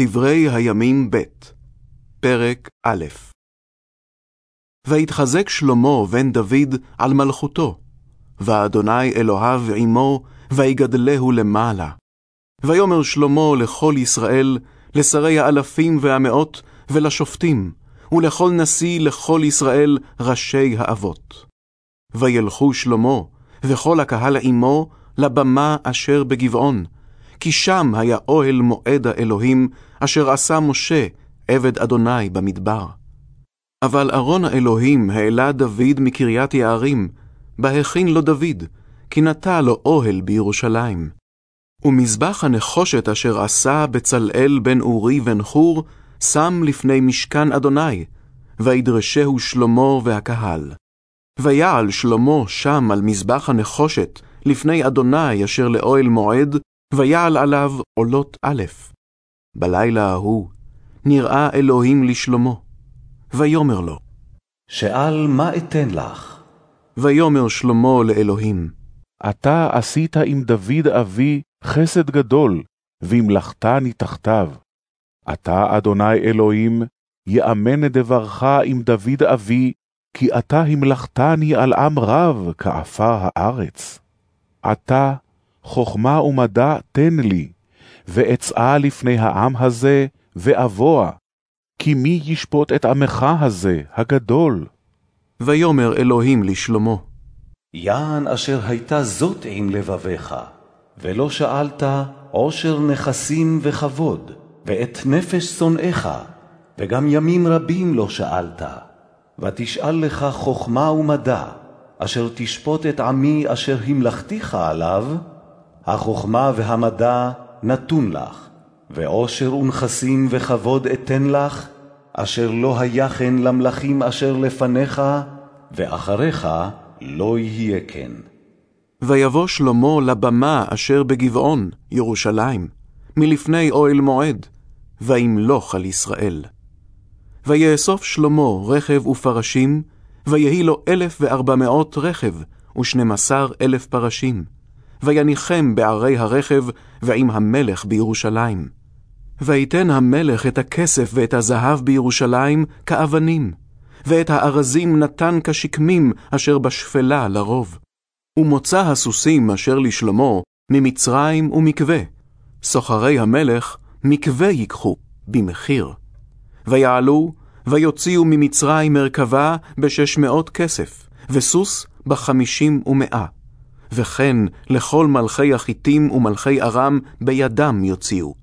דברי הימים ב', פרק א'. ויתחזק שלמה בן דוד על מלכותו, ואדוני אלוהיו עמו, ויגדלהו למעלה. ויאמר שלמה לכל ישראל, לשרי האלפים והמאות, ולשופטים, ולכל נשיא לכל ישראל ראשי האבות. וילכו שלמה, וכל הקהל עמו, לבמה אשר בגבעון, כי שם היה אוהל מועד האלוהים, אשר עשה משה, עבד אדוני במדבר. אבל ארון האלוהים העלה דוד מקריית יערים, בהכין לו דוד, כי נטע לו אוהל בירושלים. ומזבח הנחושת אשר עשה בצלאל בן אורי בן חור, שם לפני משכן אדוני, וידרשהו שלמה והקהל. ויעל שלמה שם על מזבח הנחושת, לפני אדוני אשר לאוהל מועד, ויעל עליו עולות א'. בלילה ההוא נראה אלוהים לשלמה, ויאמר לו, שאל מה אתן לך? ויאמר שלמה לאלוהים, אתה עשית עם דוד אבי חסד גדול, והמלכתני תחתיו. אתה, אדוני אלוהים, יאמן את דברך עם דוד אבי, כי אתה המלכתני על עם רב כעפר הארץ. עתה חכמה ומדע תן לי, ואצאה לפני העם הזה, ואבוע, כי מי ישפוט את עמך הזה, הגדול? ויאמר אלוהים לשלמה, יען אשר הייתה זאת עם לבביך, ולא שאלת עושר נכסים וכבוד, ואת נפש שונאיך, וגם ימים רבים לא שאלת. ותשאל לך חכמה ומדע, אשר תשפוט את עמי אשר המלכתיך עליו, החכמה והמדע נתון לך, ועושר ונכסים וכבוד אתן לך, אשר לא היה כן למלכים אשר לפניך, ואחריך לא יהיה כן. ויבוא שלמה לבמה אשר בגבעון, ירושלים, מלפני אוהל מועד, וימלוך על ישראל. ויאסוף שלמה רכב ופרשים, ויהי לו אלף וארבע מאות רכב, ושנים עשר אלף פרשים. ויניחם בערי הרכב, ועם המלך בירושלים. ויתן המלך את הכסף ואת הזהב בירושלים כאבנים, ואת הארזים נתן כשקמים אשר בשפלה לרוב. ומוצא הסוסים אשר לשלמה ממצרים ומקווה. סוחרי המלך מקווה ייקחו, במחיר. ויעלו, ויוציאו ממצרים מרכבה בשש מאות כסף, וסוס בחמישים ומאה. וכן לכל מלכי החיתים ומלכי ארם בידם יוציאו.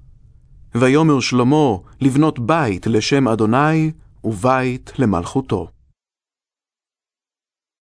ויאמר שלמה לבנות בית לשם אדוני, ובית למלכותו.